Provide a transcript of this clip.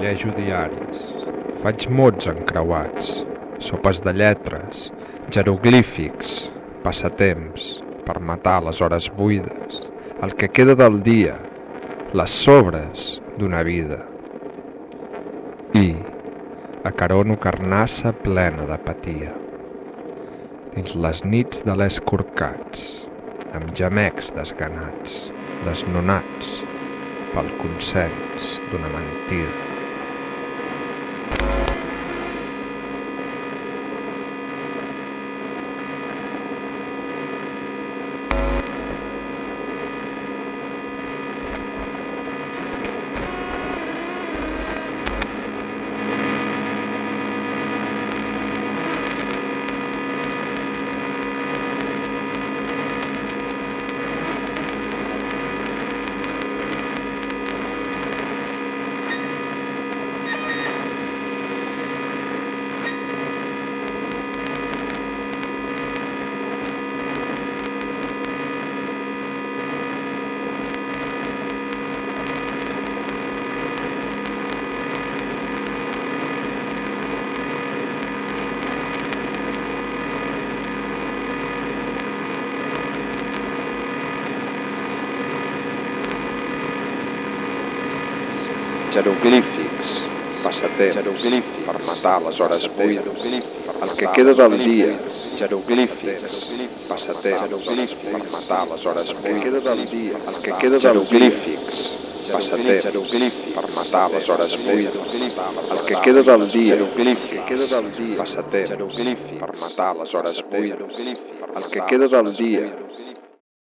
fullejo diaris, faig mots encreuats, sopes de lletres, jeroglífics, passatemps, per matar les hores buides, el que queda del dia, les sobres d'una vida. I acarono carnassa plena d'apatia. Dins les nits de les corcats, amb gemecs desganats, desnonats pel consens d'una mentida. Jeroglífics, passatemps, jeroglífics, per matar les hores buides, el que queda del dia, jeroglífics, passatemps, per matar les hores buides, el que queda del jeroglífics, passatemps, per matar les hores buides, el que queda del dia, jeroglífics, queda del dia, passatemps, per matar les hores buides, el que queda del dia,